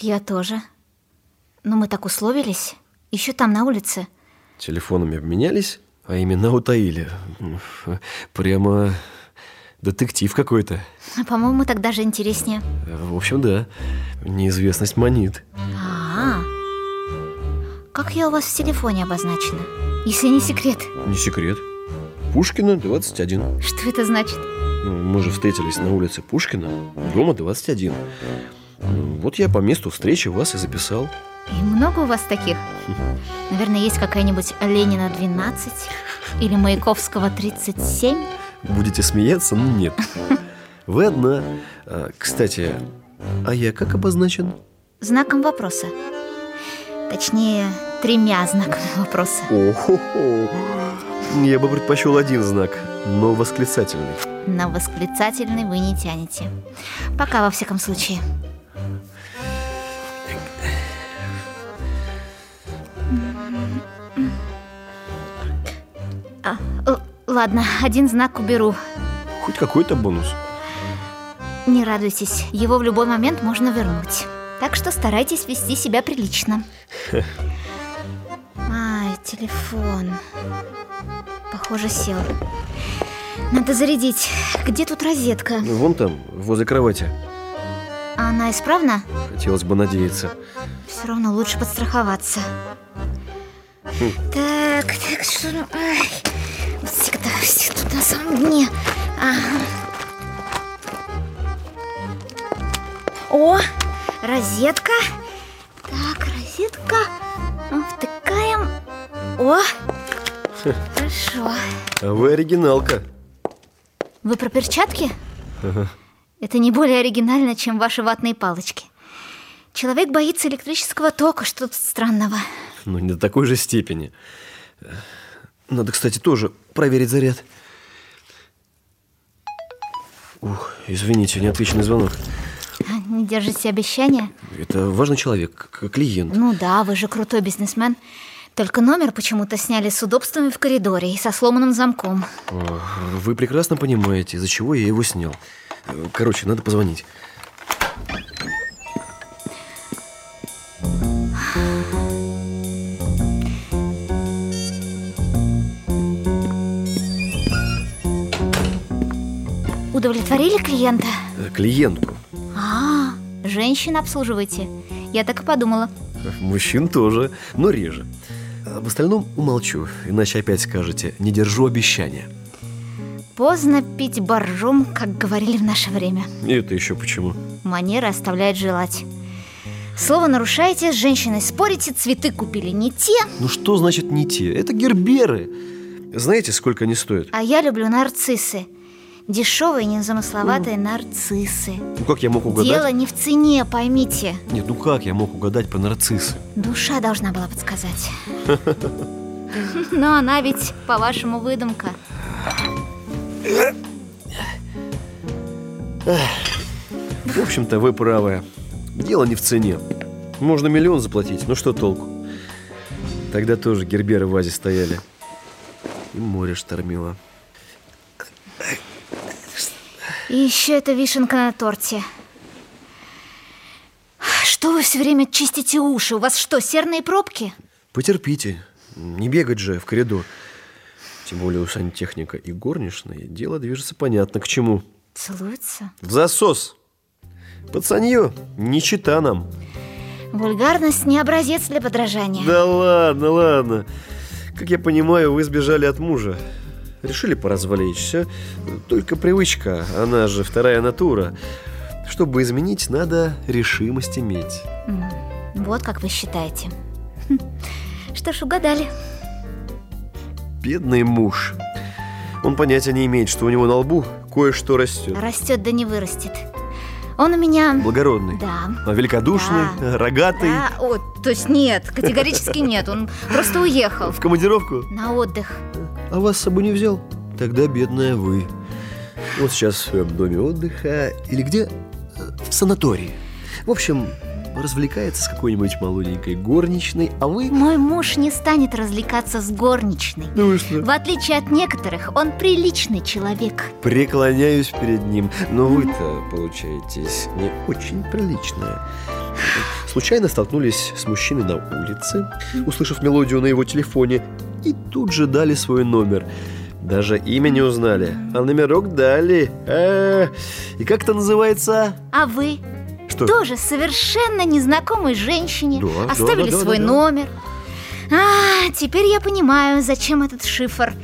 Я тоже. Но мы так условились. Еще там, на улице. Телефонами обменялись, а имена утаили. Прямо детектив какой-то. А, По-моему, так даже интереснее. В общем, да. Неизвестность манит. А, как я у вас в телефоне обозначена? Если не секрет, Не секрет. Пушкина, 21. что это значит? Ну, Мы же встретились на улице Пушкина, дома 21. Ну, Вот я по месту встречи вас и записал. И много у вас таких? Наверное, есть какая-нибудь Ленина 12 или Маяковского 37? Будете смеяться, но нет. Вы одна. А, Кстати, а я как обозначен? Знаком вопроса. Точнее, тремя знаками вопроса. О-хо-хо. Я бы предпочел один знак, но восклицательный. На восклицательный вы не тянете. Пока, во всяком случае. А, ладно, один знак уберу. Хоть какой-то бонус. Не радуйтесь, его в любой момент можно вернуть. Так что старайтесь вести себя прилично. Ай, телефон. Похоже, сел. Надо зарядить. Где тут розетка? Вон там, возле кровати. А Она исправна? Хотелось бы надеяться. Все равно лучше подстраховаться. Так, так, что... Ай, на самом дне. Ага. О, розетка. Так, розетка. Ну, Втыкаем. О, хорошо. А вы оригиналка. Вы про перчатки? Это не более оригинально, чем ваши ватные палочки. Человек боится электрического тока, что тут странного. Но не до такой же степени. Надо, кстати, тоже проверить заряд. Ух, извините, неотвеченный звонок. А, Не держите обещания? Это важный человек, клиент. Ну да, вы же крутой бизнесмен. Только номер почему-то сняли с удобствами в коридоре и со сломанным замком. Вы прекрасно понимаете, из-за чего я его снял. Короче, надо позвонить. Удовлетворили клиента? Э, Клиентку. А, женщин обслуживаете. Я так и подумала. Мужчин тоже, но реже. Об остальном умолчу, иначе опять скажете «не держу обещания». Поздно пить боржом, как говорили в наше время. И это еще почему? Манера оставляет желать. Слово нарушаете, с женщиной спорите, цветы купили не те, Ну что значит не те? Это герберы. Знаете, сколько они стоят? а я люблю нарциссы. Дешевые, незамысловатые нарциссы. Ну как я мог угадать? Дело не в цене, поймите. Нет, ну как я мог угадать по нарциссы? Душа должна была подсказать. Но она ведь, по-вашему, выдумка. В общем-то, вы правы. Дело не в цене. Можно миллион заплатить, но что толку? Тогда тоже герберы в вазе стояли. И море штормило. И еще эта вишенка на торте. Что вы все время чистите уши? У вас что, серные пробки? Потерпите. Не бегать же в коридор. Тем более у сантехника и горничной дело движется понятно к чему. Целуются? В засос. Пацанье, не чита нам. Вульгарность не образец для подражания. Да ладно, ладно. Как я понимаю, вы сбежали от мужа. Решили поразвлечься. Только привычка, она же вторая натура. Чтобы изменить, надо решимость иметь. Вот как вы считаете. Что ж, угадали. Бедный муж. Он понятия не имеет, что у него на лбу кое-что растет. Растет да не вырастет. Он у меня... Благородный. Да. А Великодушный, Да. рогатый. Да, о, то есть нет, категорически нет. Он просто уехал В командировку. на отдых. А вас с собой не взял? Тогда бедная вы. Вот сейчас в своем доме отдыха или где? Э, В санатории. В общем, развлекается с какой-нибудь молоденькой горничной, а вы... Мой муж не станет развлекаться с горничной. Ну вы что? В отличие от некоторых, он приличный человек. Преклоняюсь перед ним, но вы-то получаетесь не очень приличная. случайно столкнулись с мужчиной на улице, услышав мелодию на его телефоне, и тут же дали свой номер. Даже имя не узнали, а номерок дали. А, и как это называется? А вы? Что? Тоже совершенно незнакомой женщине Да, оставили да, да, свой да, да. номер. А, теперь я понимаю, зачем этот шифр.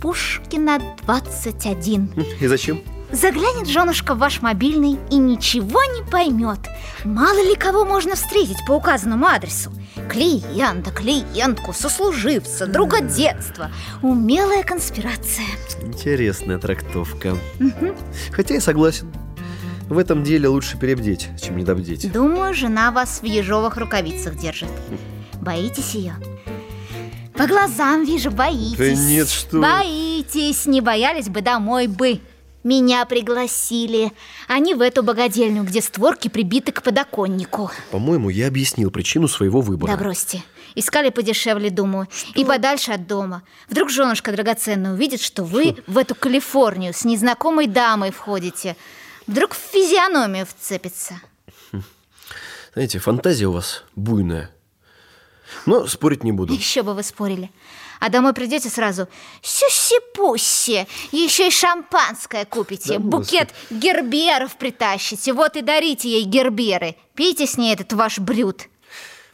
Пушкина 21. И зачем? Заглянет женушка в ваш мобильный и ничего не поймет. Мало ли кого можно встретить по указанному адресу. Клиента, клиентку, сослуживца, друга детства. Умелая конспирация. Интересная трактовка. Хотя я согласен. В этом деле лучше перебдеть, чем недобдеть. Думаю, жена вас в ежовых рукавицах держит. Боитесь ее? По глазам вижу, боитесь. Да нет, что. Боитесь, не боялись бы, домой бы. Меня пригласили, а не в эту богадельню, где створки прибиты к подоконнику. По-моему, я объяснил причину своего выбора. Да бросьте. Искали подешевле, думаю, и подальше от дома. Вдруг женушка драгоценная увидит, что вы в эту Калифорнию с незнакомой дамой входите. Вдруг в физиономию вцепится. Знаете, фантазия у вас буйная. Но спорить не буду. Еще бы вы спорили. А домой придете сразу Сюси-пусси Еще и шампанское купите Да, Букет герберов притащите Вот и дарите ей герберы Пейте с ней этот ваш брют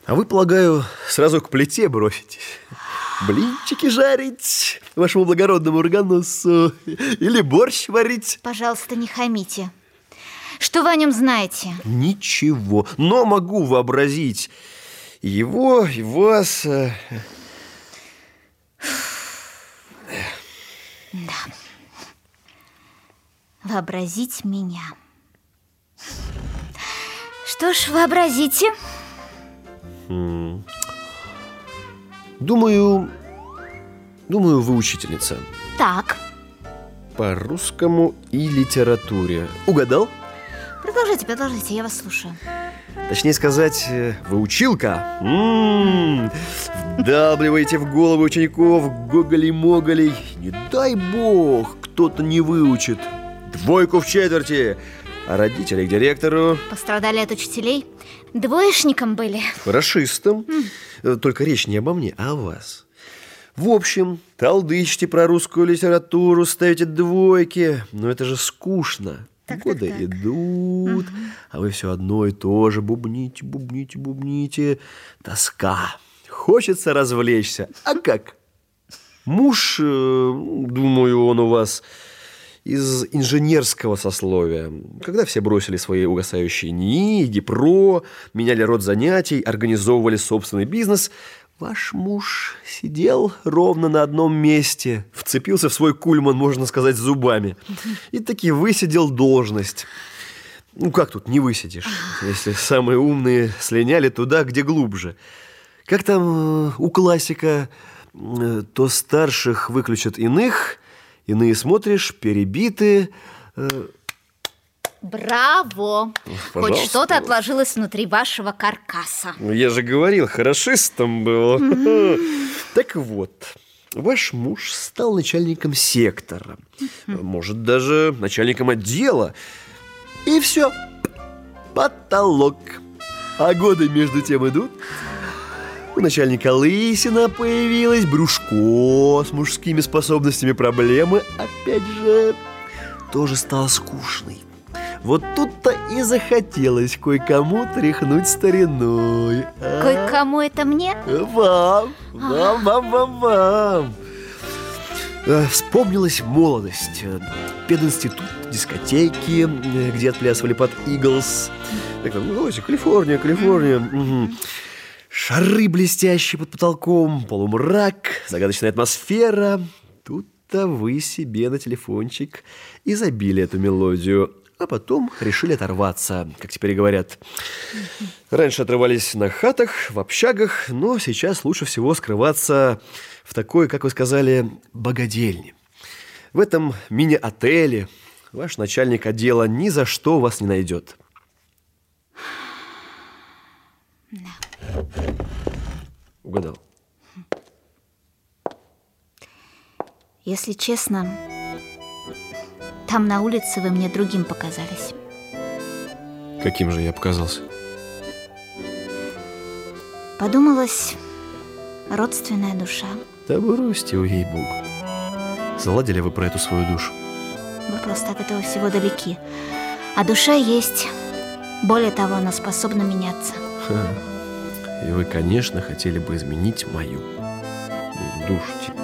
А вы, полагаю, сразу к плите броситесь. Блинчики жарить вашему благородному органосу или борщ варить. Пожалуйста, не хамите Что вы о нем знаете? Ничего, но могу вообразить его, и вас. э, Вообразить меня Что ж, вообразите Думаю, думаю, вы учительница Так, по русскому и литературе. Угадал? Продолжайте, продолжайте, я вас слушаю Точнее сказать, э, вы училка. М-м-м. Вдалбливаете в голову учеников гоголей-моголей. Не дай бог, кто-то не выучит. Двойку в четверти. А родители к директору, Пострадали от учителей? Двоечником были расистам. Э, Только речь не обо мне, а о вас. В общем, толдычите про русскую литературу, ставите двойки. Но это же скучно. Так, так, Годы так. идут, а вы все одно и то же бубните, бубните, бубните. Тоска. Хочется развлечься. А как? Муж, э, думаю, он у вас из инженерского сословия. Когда все бросили свои угасающие НИИ, ГИПРО, меняли род занятий, организовывали собственный бизнес, ваш муж сидел ровно на одном месте, вцепился в свой кульман, можно сказать, зубами, и таки высидел должность. Ну как тут не высидишь, если самые умные слиняли туда, где глубже. Как там э, у классика, э, то старших выключат иных, иные смотришь, перебиты. э, Браво! Хоть Пожалуйста. что-то отложилось внутри вашего каркаса Ну, Я же говорил, хорошистом был. Так вот, ваш муж стал начальником сектора. Может, даже начальником отдела. И все. Потолок. А годы между тем идут. У начальника лысина появилась, брюшко с мужскими способностями проблемы, опять же, тоже стала скучной. Вот тут-то и захотелось кое-кому тряхнуть стариной. а? Кое-кому это мне? Вам, вам, вам, вам, вам. Э, Вспомнилась молодость. Э, Пединститут, дискотеки, э, где отплясывали под Иглс. Так, ну, Калифорния, Калифорния. Шары блестящие под потолком, полумрак, загадочная атмосфера. Тут-то вы себе на телефончик и забили эту мелодию. А потом решили оторваться, как теперь говорят. Раньше отрывались на хатах, в общагах, но сейчас лучше всего скрываться в такой, как вы сказали, богадельне. В этом мини-отеле ваш начальник отдела ни за что вас не найдет. Угадал. Если честно, там на улице вы мне другим показались. Каким же я показался? подумалось, родственная душа. Да бросьте, ей-богу. Заладили вы про эту свою душу? Вы просто от этого всего далеки. А душа есть. Более того, она способна меняться. Ха. И вы, конечно, хотели бы изменить мою душу. типа.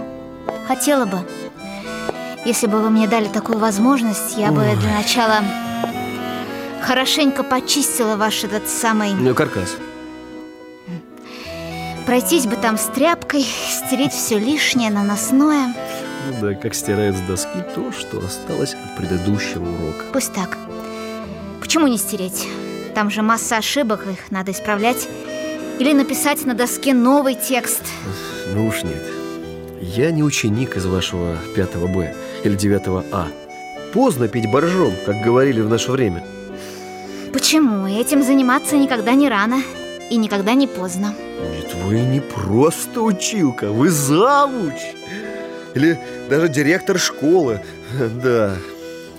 Хотела бы. Если бы вы мне дали такую возможность, я бы Ой. для начала хорошенько почистила ваш этот самый... Ну, каркас. Пройтись бы там с тряпкой, стереть все лишнее, наносное. Ну да, как стирают с доски то, что осталось от предыдущего урока. Пусть так. Почему не стереть? Там же масса ошибок, их надо исправлять. Или написать на доске новый текст. Ну уж нет. Я не ученик из вашего 5 Б или 9 А. Поздно пить боржом, как говорили в наше время. Почему? Этим заниматься никогда не рано и никогда не поздно. Нет, вы не просто училка, вы завуч. Или даже директор школы. Да,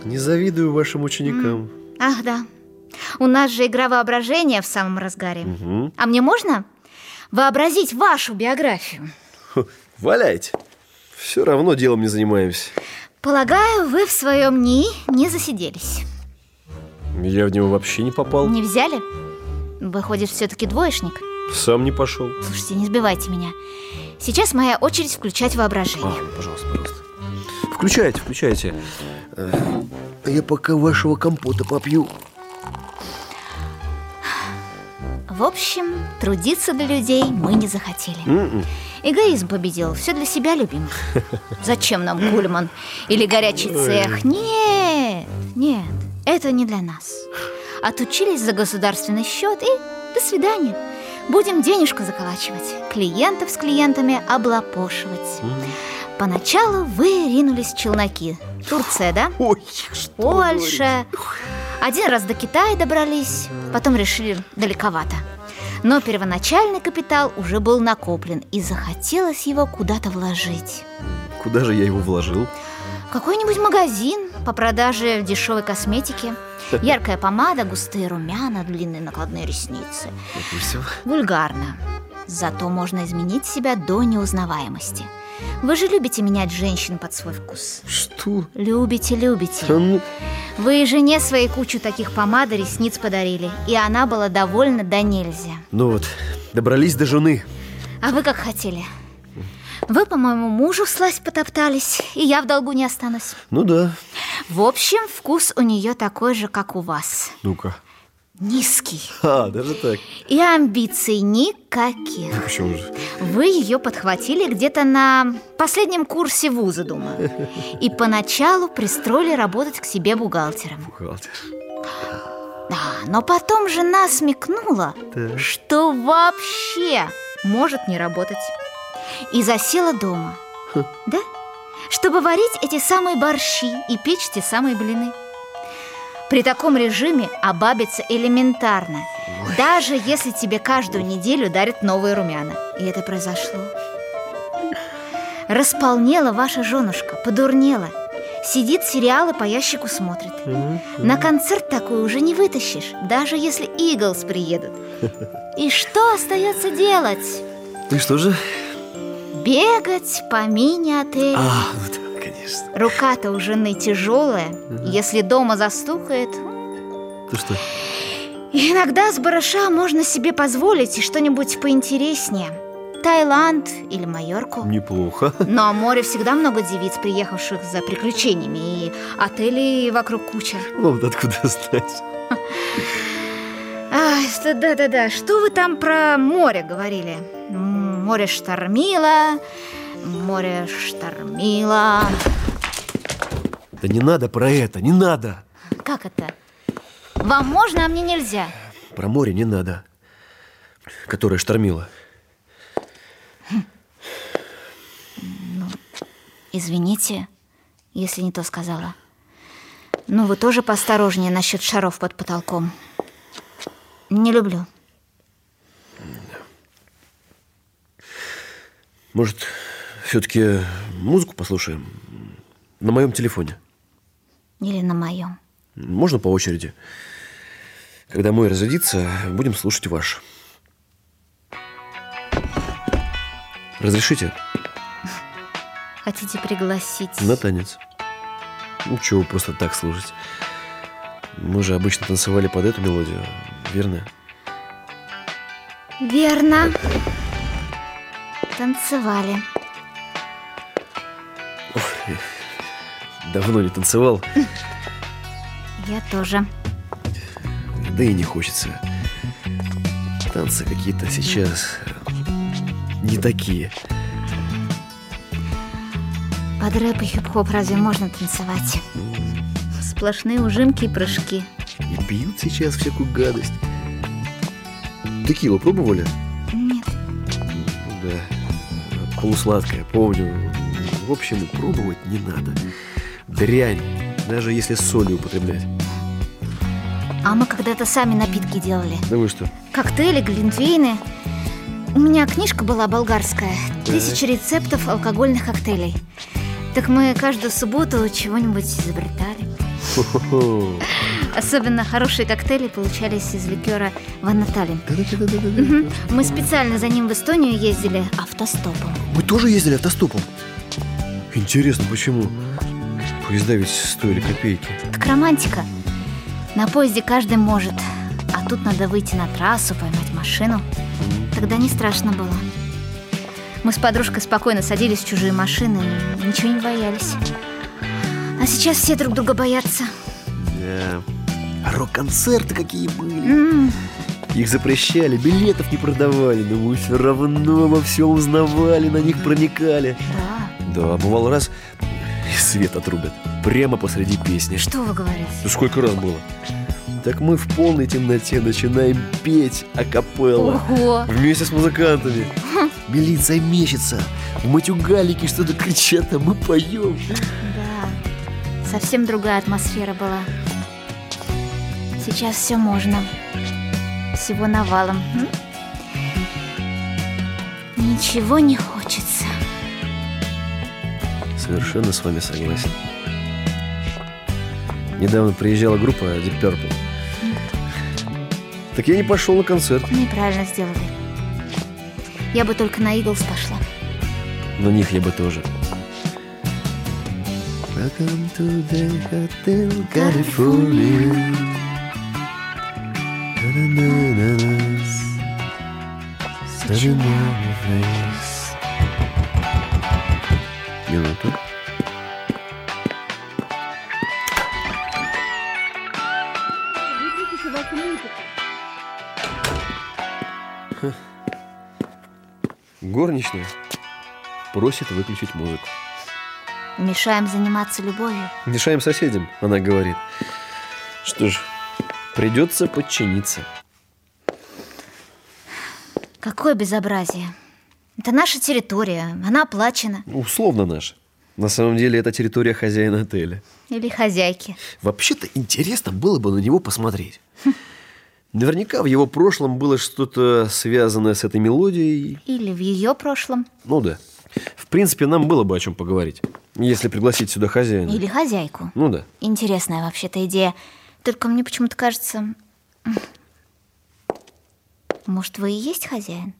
не завидую вашим ученикам. Ах, да. У нас же игра воображения в самом разгаре. Мгм. А мне можно вообразить вашу биографию? Валяйте. Все равно делом не занимаемся. Полагаю, вы в своем НИИ не засиделись. Я в него вообще не попал. Не взяли? Выходит, все-таки двоечник? Сам не пошел. Слушайте, не сбивайте меня. Сейчас моя очередь включать воображение. А, пожалуйста, пожалуйста. Включайте, включайте. Я пока вашего компота попью. В общем, трудиться для людей мы не захотели. М-м. Эгоизм победил, все для себя любим. Зачем нам Кульман или горячий цех? Нет, нет, это не для нас. Отучились за государственный счет и до свидания. Будем денежку заколачивать, клиентов с клиентами облапошивать. Поначалу вы ринулись в челноки. Турция, да? Ой, что Польша. Один раз до Китая добрались, потом решили далековато. Но первоначальный капитал уже был накоплен, и захотелось его куда-то вложить. Куда же я его вложил? Какой-нибудь магазин по продаже дешевой косметики. Яркая помада, густые румяна, длинные накладные ресницы. Это и все. Вульгарно. Зато можно изменить себя до неузнаваемости. Вы же любите менять женщин под свой вкус. Что? Любите, любите. Да ну, Вы и жене своей кучу таких помад и ресниц подарили, и она была довольна до нельзя. ну вот, добрались до жены. А вы как хотели? Вы по моему мужу всласть потоптались, и я в долгу не останусь. Ну да. В общем, вкус у нее такой же, как у вас. Ну-ка. Низкий. А, даже так. И амбиций никаких. Почему же? Вы ее подхватили где-то на последнем курсе вуза, думаю. И поначалу пристроили работать к себе бухгалтером. Бухгалтер. Да, но потом жена смекнула, Так. что вообще может не работать. И засела дома. Да? Чтобы варить эти самые борщи и печь те самые блины. При таком режиме обабиться элементарно, даже если тебе каждую неделю дарят новые румяна. И это произошло. Располнела ваша женушка, подурнела. Сидит сериалы по ящику смотрит. На концерт такой уже не вытащишь, даже если Иглс приедут. И что остается делать? Ты что же? Бегать по мини-отелю. А, ну конечно. Рука-то у жены тяжелая. Если дома застукает, Ты что? иногда с барыша можно себе позволить и что-нибудь поинтереснее. Таиланд или Майорку. Неплохо. Но море всегда много девиц, приехавших за приключениями, и отелей вокруг куча. Ну, вот откуда знать? Да-да-да, что вы там про море говорили? Море штормило, море штормило. Да не надо про это, не надо. Как это? Вам можно, а мне нельзя. Про море не надо. Которое штормило. Извините, если не то сказала. Ну, вы тоже поосторожнее насчет шаров под потолком. Не люблю. Может, все-таки музыку послушаем? На моем телефоне. Или на моем. Можно по очереди? Когда мой разрядится, будем слушать ваш. Разрешите? Хотите пригласить? На танец. Ну, чего просто так слушать? Мы же обычно танцевали под эту мелодию, верно? Верно. Танцевали. Давно не танцевал, Я тоже. да и не хочется. Танцы какие-то сейчас не такие. Под рэп и хип-хоп разве можно танцевать? Сплошные ужимки и прыжки. И пьют сейчас всякую гадость. Текилу пробовали? Нет, Ну Да. Полусладкая, помню. В общем, пробовать не надо. Дрянь, даже если солью употреблять. а мы когда-то сами напитки делали. Да вы что? Коктейли, глинтвейны. У меня книжка была болгарская. Тысяча рецептов алкогольных коктейлей. Так мы каждую субботу чего-нибудь изобретали. Хо-хо-хо. Особенно хорошие коктейли получались из ликера. Да-да-да-да-да. Мгм. Мы специально за ним в Эстонию ездили автостопом. Мы тоже ездили автостопом. Интересно, почему? Поезда ведь стоили копейки. Так романтика. На поезде каждый может. А тут надо выйти на трассу, поймать машину. Тогда не страшно было. Мы с подружкой спокойно садились в чужие машины и ничего не боялись. А сейчас все друг друга боятся. Да. А рок-концерты какие были. М, Их запрещали, билетов не продавали, но мы все равно во всем узнавали, на них проникали. Да. Да, бывал раз свет отрубят. Прямо посреди песни. Что вы говорите? Ну сколько раз было? Так мы в полной темноте начинаем петь акапелла. Ого! Вместе с музыкантами. Милиция мечется. Матюгалики что-то кричат, а мы поем. Да. Совсем другая атмосфера была. Сейчас все можно. Всего навалом. Ничего не хочется. Совершенно с вами согласен. Недавно приезжала группа Deep Purple. Так я не пошел на концерт. Неправильно сделали. Я бы только на Иглс пошла. На них я бы тоже. Welcome to the Hotel California. Seven on Горничная просит выключить музыку. Мешаем заниматься любовью. Мешаем соседям, она говорит. Что ж, придется подчиниться. Какое безобразие. Это наша территория, она оплачена. Условно наша. На самом деле это территория хозяина отеля. Или хозяйки. Вообще-то интересно было бы на него посмотреть. Наверняка в его прошлом было что-то связанное с этой мелодией. Или в ее прошлом. Ну да. В принципе, нам было бы о чем поговорить, если пригласить сюда хозяина. Или хозяйку. Ну да. Интересная вообще-то идея. Только мне почему-то кажется... Может, вы и есть хозяин?